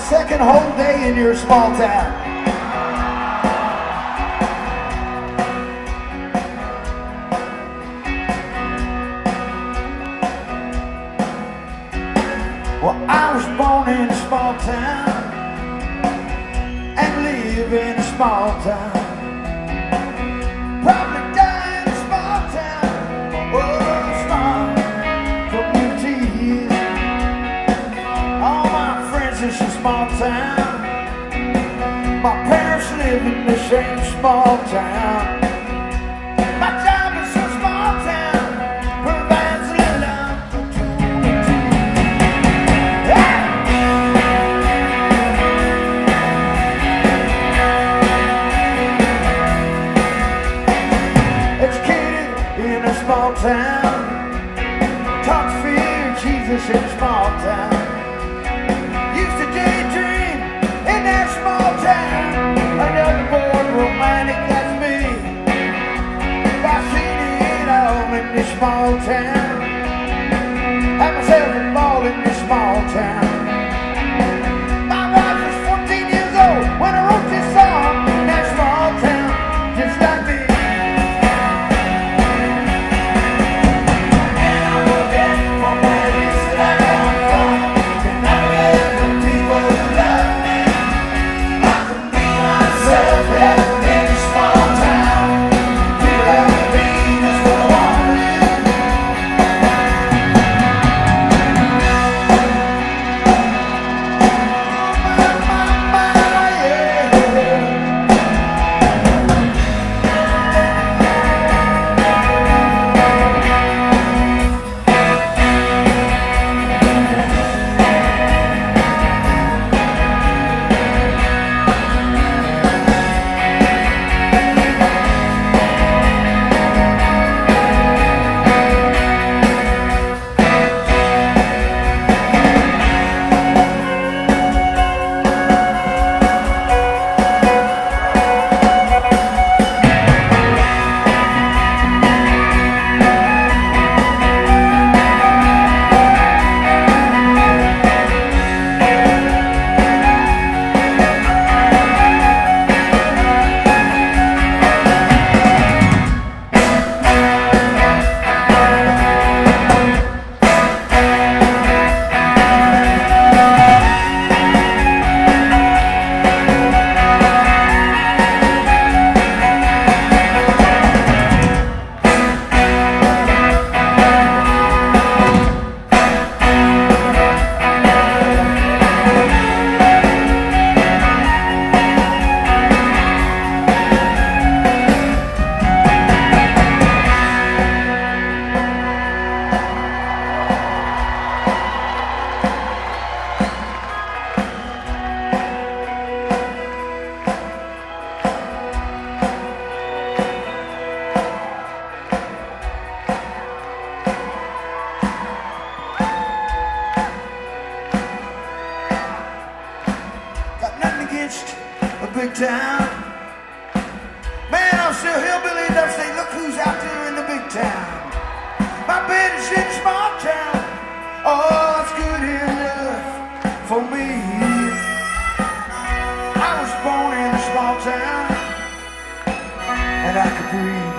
second whole day in your small town. Well, I was born in a small town and live in a small town. Small town. My parents live in the same small town. My job small town. Provides. Educated in a small town. Fear Jesus in a small town. Big town. Man, I'm still hillbilly enough to say, look who's out there in the big town. My bed is in small town. Oh, it's good enough for me. I was born in a small town, and I could breathe